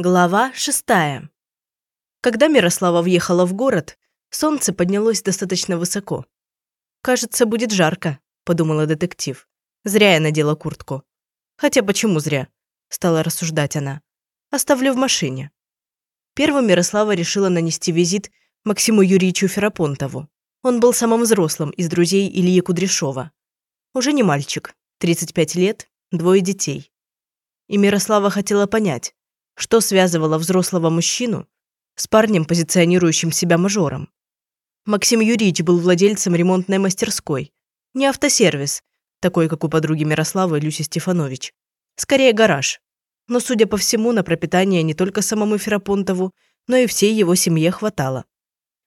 Глава шестая. Когда Мирослава въехала в город, солнце поднялось достаточно высоко. «Кажется, будет жарко», – подумала детектив. «Зря я надела куртку». «Хотя почему зря?» – стала рассуждать она. «Оставлю в машине». Первым Мирослава решила нанести визит Максиму Юрьевичу Ферапонтову. Он был самым взрослым из друзей Ильи Кудряшова. Уже не мальчик, 35 лет, двое детей. И Мирослава хотела понять, что связывало взрослого мужчину с парнем, позиционирующим себя мажором? Максим Юрьевич был владельцем ремонтной мастерской. Не автосервис, такой, как у подруги Мирославы Люси Стефанович. Скорее, гараж. Но, судя по всему, на пропитание не только самому Ферапонтову, но и всей его семье хватало.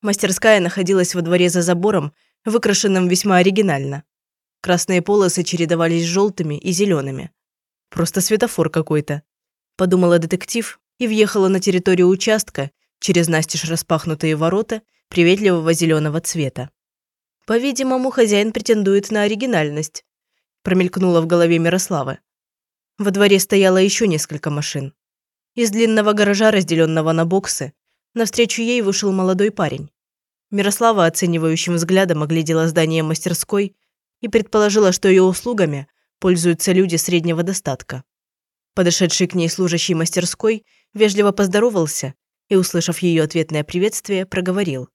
Мастерская находилась во дворе за забором, выкрашенным весьма оригинально. Красные полосы чередовались с желтыми и зелеными. Просто светофор какой-то подумала детектив и въехала на территорию участка через настежь распахнутые ворота приветливого зеленого цвета. По-видимому, хозяин претендует на оригинальность, промелькнула в голове Мирославы. Во дворе стояло еще несколько машин. Из длинного гаража, разделенного на боксы, навстречу ей вышел молодой парень. Мирослава оценивающим взглядом оглядела здание мастерской и предположила, что ее услугами пользуются люди среднего достатка. Подошедший к ней служащий мастерской вежливо поздоровался и, услышав ее ответное приветствие, проговорил.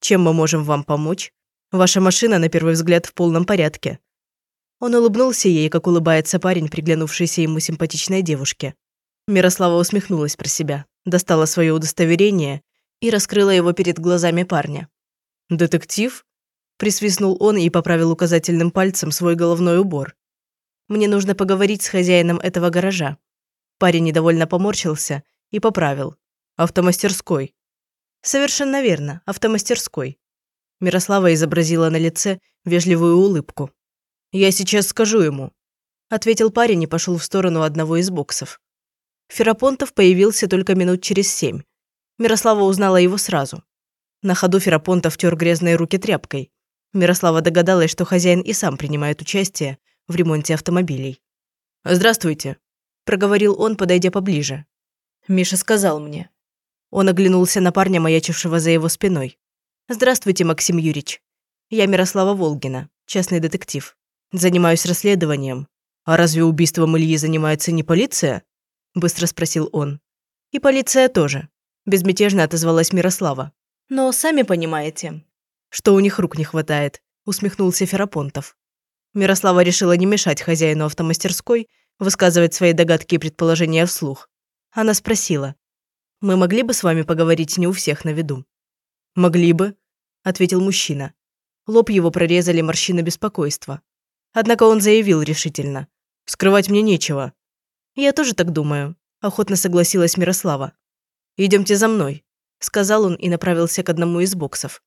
«Чем мы можем вам помочь? Ваша машина, на первый взгляд, в полном порядке». Он улыбнулся ей, как улыбается парень, приглянувшийся ему симпатичной девушке. Мирослава усмехнулась про себя, достала свое удостоверение и раскрыла его перед глазами парня. «Детектив?» – присвистнул он и поправил указательным пальцем свой головной убор. Мне нужно поговорить с хозяином этого гаража». Парень недовольно поморщился и поправил. «Автомастерской». «Совершенно верно, автомастерской». Мирослава изобразила на лице вежливую улыбку. «Я сейчас скажу ему», – ответил парень и пошел в сторону одного из боксов. Ферапонтов появился только минут через семь. Мирослава узнала его сразу. На ходу Ферапонтов тер грязные руки тряпкой. Мирослава догадалась, что хозяин и сам принимает участие в ремонте автомобилей. «Здравствуйте», – проговорил он, подойдя поближе. Миша сказал мне. Он оглянулся на парня, маячившего за его спиной. «Здравствуйте, Максим Юрьевич. Я Мирослава Волгина, частный детектив. Занимаюсь расследованием. А разве убийством Ильи занимается не полиция?» – быстро спросил он. «И полиция тоже», – безмятежно отозвалась Мирослава. «Но сами понимаете, что у них рук не хватает», – усмехнулся Ферапонтов. Мирослава решила не мешать хозяину автомастерской высказывать свои догадки и предположения вслух. Она спросила, «Мы могли бы с вами поговорить не у всех на виду?» «Могли бы», – ответил мужчина. Лоб его прорезали морщины беспокойства. Однако он заявил решительно, «Скрывать мне нечего». «Я тоже так думаю», – охотно согласилась Мирослава. «Идемте за мной», – сказал он и направился к одному из боксов.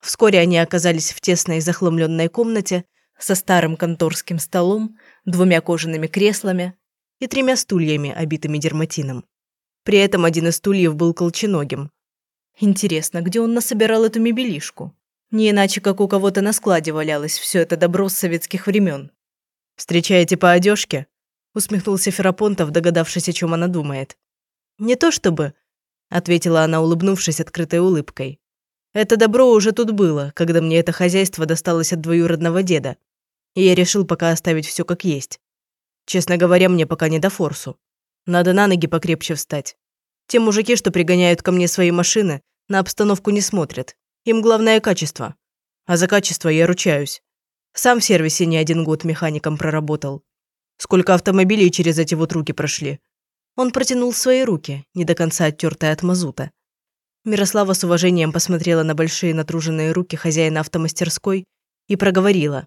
Вскоре они оказались в тесной захламленной комнате, со старым конторским столом, двумя кожаными креслами и тремя стульями, обитыми дерматином. При этом один из стульев был колченогим. Интересно, где он насобирал эту мебелишку? Не иначе, как у кого-то на складе валялось все это добро с советских времен. «Встречаете по одежке?» – усмехнулся Ферапонтов, догадавшись, о чем она думает. «Не то чтобы», – ответила она, улыбнувшись открытой улыбкой. «Это добро уже тут было, когда мне это хозяйство досталось от двоюродного деда и я решил пока оставить все как есть. Честно говоря, мне пока не до форсу. Надо на ноги покрепче встать. Те мужики, что пригоняют ко мне свои машины, на обстановку не смотрят. Им главное качество. А за качество я ручаюсь. Сам в сервисе не один год механиком проработал. Сколько автомобилей через эти вот руки прошли. Он протянул свои руки, не до конца оттертые от мазута. Мирослава с уважением посмотрела на большие натруженные руки хозяина автомастерской и проговорила.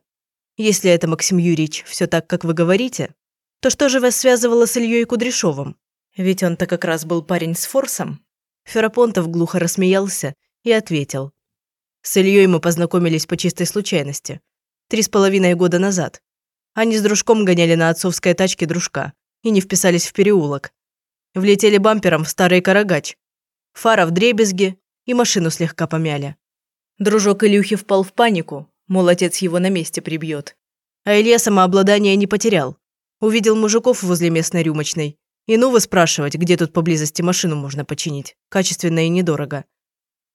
Если это, Максим Юрьевич, все так, как вы говорите, то что же вас связывало с Ильей Кудряшовым? Ведь он-то как раз был парень с форсом. Ферапонтов глухо рассмеялся и ответил. С Ильей мы познакомились по чистой случайности. Три с половиной года назад. Они с дружком гоняли на отцовской тачке дружка и не вписались в переулок. Влетели бампером в старый карагач. Фара в дребезги и машину слегка помяли. Дружок Илюхи впал в панику, мол, отец его на месте прибьет. А Илья самообладание не потерял. Увидел мужиков возле местной рюмочной И ну вы спрашивать, где тут поблизости машину можно починить, качественно и недорого.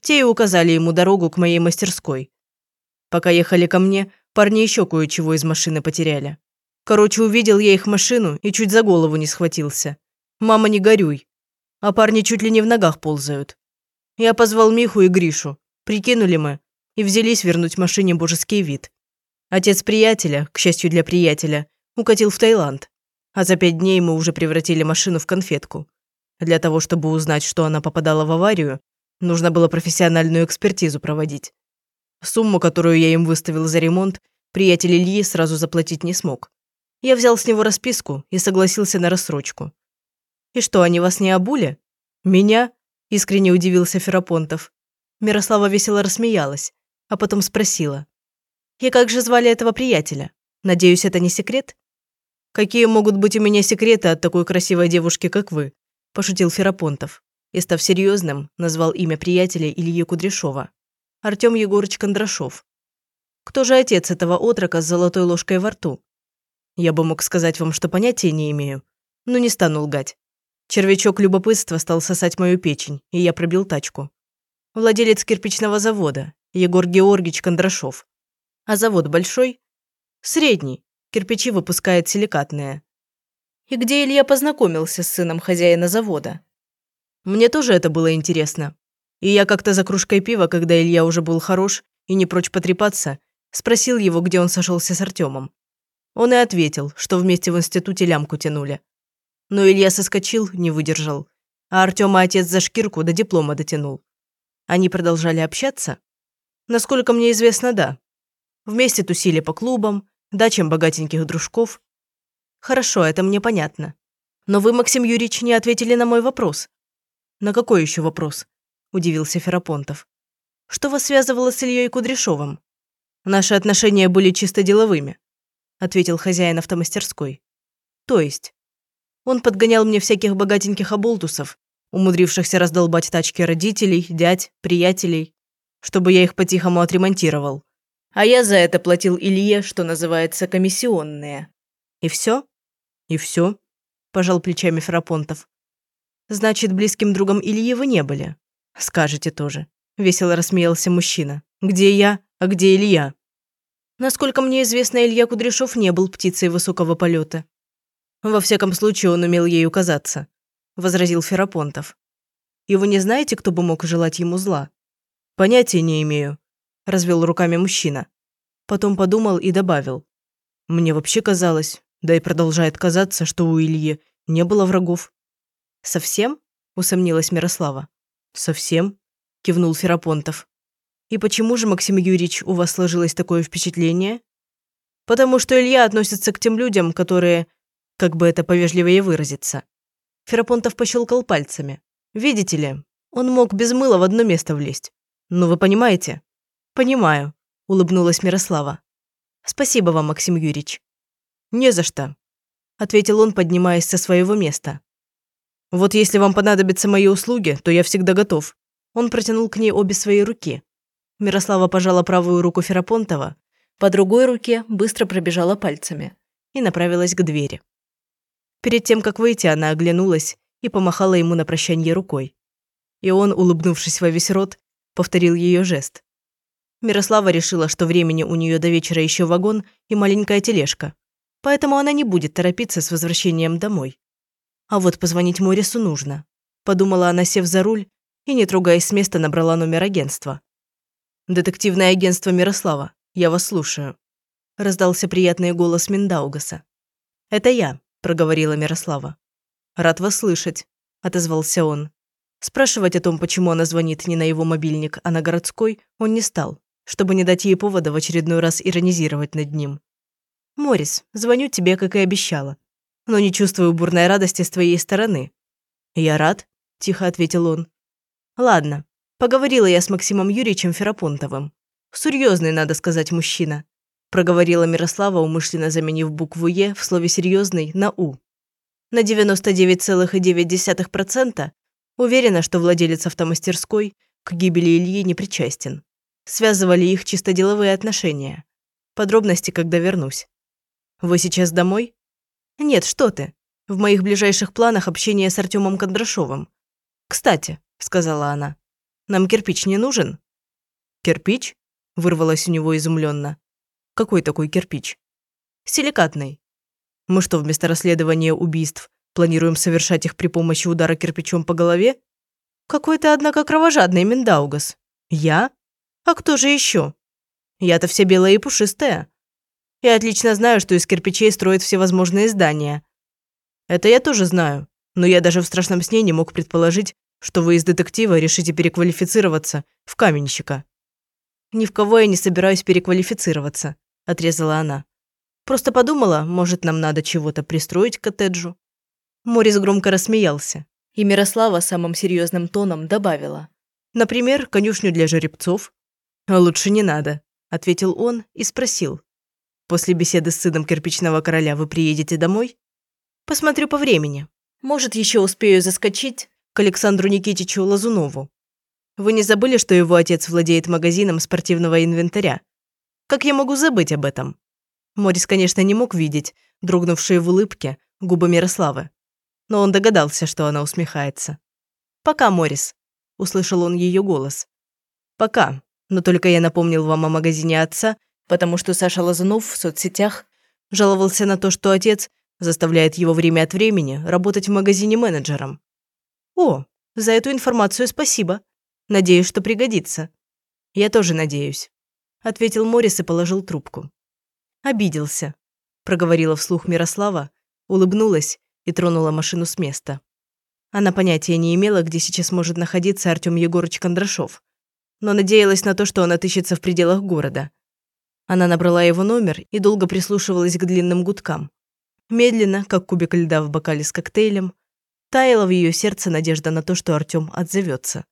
Те и указали ему дорогу к моей мастерской. Пока ехали ко мне, парни еще кое-чего из машины потеряли. Короче, увидел я их машину и чуть за голову не схватился. «Мама, не горюй!» А парни чуть ли не в ногах ползают. Я позвал Миху и Гришу. Прикинули мы и взялись вернуть машине божеский вид. Отец приятеля, к счастью для приятеля, укатил в Таиланд. А за пять дней мы уже превратили машину в конфетку. Для того, чтобы узнать, что она попадала в аварию, нужно было профессиональную экспертизу проводить. Сумму, которую я им выставил за ремонт, приятель Ильи сразу заплатить не смог. Я взял с него расписку и согласился на рассрочку. «И что, они вас не обули?» «Меня?» – искренне удивился Ферапонтов. Мирослава весело рассмеялась, а потом спросила. «И как же звали этого приятеля? Надеюсь, это не секрет?» «Какие могут быть у меня секреты от такой красивой девушки, как вы?» – пошутил Ферапонтов. И, став серьезным, назвал имя приятеля Ильи Кудряшова. Артем Егорыч Кондрашов. Кто же отец этого отрока с золотой ложкой во рту? Я бы мог сказать вам, что понятия не имею, но не стану лгать. Червячок любопытства стал сосать мою печень, и я пробил тачку. Владелец кирпичного завода, Егор Георгиевич Кондрашов. А завод большой? Средний. Кирпичи выпускает силикатные. И где Илья познакомился с сыном хозяина завода? Мне тоже это было интересно. И я как-то за кружкой пива, когда Илья уже был хорош и не прочь потрепаться, спросил его, где он сошелся с Артемом. Он и ответил, что вместе в институте лямку тянули. Но Илья соскочил, не выдержал. А Артема отец за шкирку до диплома дотянул. Они продолжали общаться? Насколько мне известно, да. Вместе тусили по клубам, дачам богатеньких дружков. Хорошо, это мне понятно. Но вы, Максим Юрьевич, не ответили на мой вопрос. На какой еще вопрос? – удивился Ферапонтов. «Что вас связывало с Ильей Кудряшовым?» «Наши отношения были чисто деловыми», – ответил хозяин автомастерской. «То есть?» Он подгонял мне всяких богатеньких оболтусов, умудрившихся раздолбать тачки родителей, дядь, приятелей, чтобы я их по-тихому отремонтировал. А я за это платил Илье, что называется, комиссионные. И все? И все, пожал плечами Ферапонтов. Значит, близким другом Ильи вы не были? «Скажете тоже», – весело рассмеялся мужчина. «Где я, а где Илья?» Насколько мне известно, Илья Кудряшов не был птицей высокого полета. Во всяком случае, он умел ею казаться, возразил Ферапонтов. И вы не знаете, кто бы мог желать ему зла? Понятия не имею, развел руками мужчина. Потом подумал и добавил. Мне вообще казалось, да и продолжает казаться, что у Ильи не было врагов. Совсем? усомнилась Мирослава. «Совсем?» – кивнул Ферапонтов. «И почему же, Максим Юрьевич, у вас сложилось такое впечатление?» «Потому что Илья относится к тем людям, которые, как бы это повежливее выразиться». Ферапонтов пощелкал пальцами. «Видите ли, он мог без мыла в одно место влезть. Ну, вы понимаете?» «Понимаю», – улыбнулась Мирослава. «Спасибо вам, Максим Юрьевич». «Не за что», – ответил он, поднимаясь со своего места. Вот если вам понадобятся мои услуги, то я всегда готов». Он протянул к ней обе свои руки. Мирослава пожала правую руку Ферапонтова, по другой руке быстро пробежала пальцами и направилась к двери. Перед тем, как выйти, она оглянулась и помахала ему на прощание рукой. И он, улыбнувшись во весь рот, повторил ее жест. Мирослава решила, что времени у нее до вечера еще вагон и маленькая тележка, поэтому она не будет торопиться с возвращением домой. А вот позвонить Морису нужно. Подумала она, сев за руль, и, не трогаясь с места, набрала номер агентства. «Детективное агентство Мирослава, я вас слушаю», – раздался приятный голос Миндаугаса. «Это я», – проговорила Мирослава. «Рад вас слышать», – отозвался он. Спрашивать о том, почему она звонит не на его мобильник, а на городской, он не стал, чтобы не дать ей повода в очередной раз иронизировать над ним. «Морис, звоню тебе, как и обещала но не чувствую бурной радости с твоей стороны». «Я рад», – тихо ответил он. «Ладно, поговорила я с Максимом Юрьевичем Ферапонтовым. Серьезный, надо сказать, мужчина», – проговорила Мирослава, умышленно заменив букву «Е» в слове «серьезный» на «У». На 99,9% уверена, что владелец автомастерской к гибели Ильи не причастен. Связывали их чисто деловые отношения. Подробности, когда вернусь. «Вы сейчас домой?» «Нет, что ты. В моих ближайших планах общение с Артемом Кондрашовым. «Кстати», — сказала она, — «нам кирпич не нужен?» «Кирпич?» — вырвалось у него изумленно. «Какой такой кирпич?» «Силикатный. Мы что, вместо расследования убийств планируем совершать их при помощи удара кирпичом по голове? Какой то однако, кровожадный Миндаугас. Я? А кто же еще? Я-то вся белая и пушистая. Я отлично знаю, что из кирпичей строят всевозможные здания. Это я тоже знаю, но я даже в страшном сне не мог предположить, что вы из детектива решите переквалифицироваться в каменщика. Ни в кого я не собираюсь переквалифицироваться, отрезала она. Просто подумала, может, нам надо чего-то пристроить к коттеджу. Морис громко рассмеялся, и Мирослава самым серьезным тоном добавила. Например, конюшню для жеребцов. А лучше не надо, ответил он и спросил. После беседы с сыном кирпичного короля вы приедете домой? Посмотрю по времени. Может, еще успею заскочить к Александру Никитичу Лазунову. Вы не забыли, что его отец владеет магазином спортивного инвентаря? Как я могу забыть об этом? Морис, конечно, не мог видеть дрогнувшие в улыбке губы Мирославы. Но он догадался, что она усмехается. «Пока, Морис», – услышал он ее голос. «Пока, но только я напомнил вам о магазине отца, потому что Саша Лазунов в соцсетях жаловался на то, что отец Заставляет его время от времени работать в магазине менеджером. О, за эту информацию спасибо. Надеюсь, что пригодится. Я тоже надеюсь. Ответил Морис и положил трубку. Обиделся. Проговорила вслух Мирослава, улыбнулась и тронула машину с места. Она понятия не имела, где сейчас может находиться Артём Егорыч Кондрашов, но надеялась на то, что он отыщется в пределах города. Она набрала его номер и долго прислушивалась к длинным гудкам. Медленно, как кубик льда в бокале с коктейлем, таяла в ее сердце надежда на то, что Артём отзовется.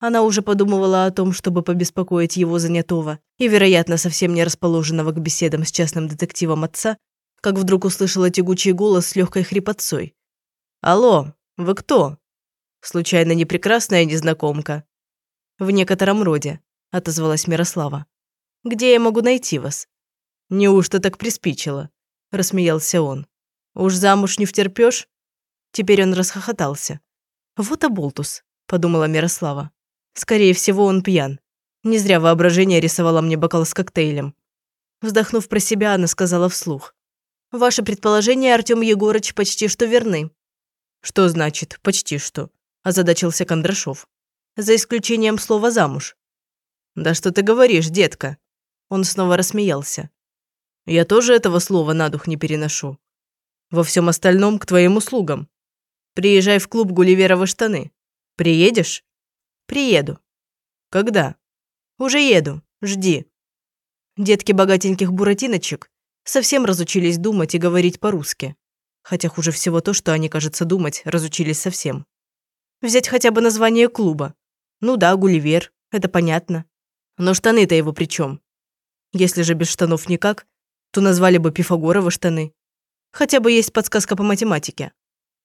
Она уже подумывала о том, чтобы побеспокоить его занятого и, вероятно, совсем не расположенного к беседам с частным детективом отца, как вдруг услышала тягучий голос с легкой хрипотцой. «Алло, вы кто?» «Случайно не прекрасная незнакомка?» «В некотором роде», – отозвалась Мирослава. «Где я могу найти вас?» «Неужто так приспичило?» – рассмеялся он. «Уж замуж не втерпёшь?» Теперь он расхохотался. «Вот оболтус», – подумала Мирослава. «Скорее всего, он пьян. Не зря воображение рисовало мне бокал с коктейлем». Вздохнув про себя, она сказала вслух. «Ваши предположения, Артём Егорыч, почти что верны». «Что значит «почти что»?» – озадачился Кондрашов. «За исключением слова «замуж». «Да что ты говоришь, детка?» Он снова рассмеялся. Я тоже этого слова на дух не переношу. Во всем остальном к твоим услугам. Приезжай в клуб Гулливеровы штаны. Приедешь? Приеду. Когда? Уже еду. Жди. Детки богатеньких буратиночек совсем разучились думать и говорить по-русски. Хотя хуже всего то, что они, кажется, думать разучились совсем. Взять хотя бы название клуба. Ну да, Гулливер, это понятно. Но штаны-то его при чем? Если же без штанов никак, то назвали бы Пифагоровы штаны. Хотя бы есть подсказка по математике.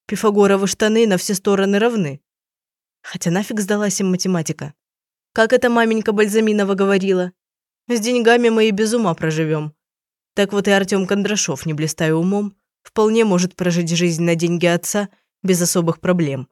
Пифагоровы штаны на все стороны равны. Хотя нафиг сдалась им математика. Как это маменька Бальзаминова говорила? С деньгами мы и без ума проживем. Так вот и Артем Кондрашов, не блистая умом, вполне может прожить жизнь на деньги отца без особых проблем.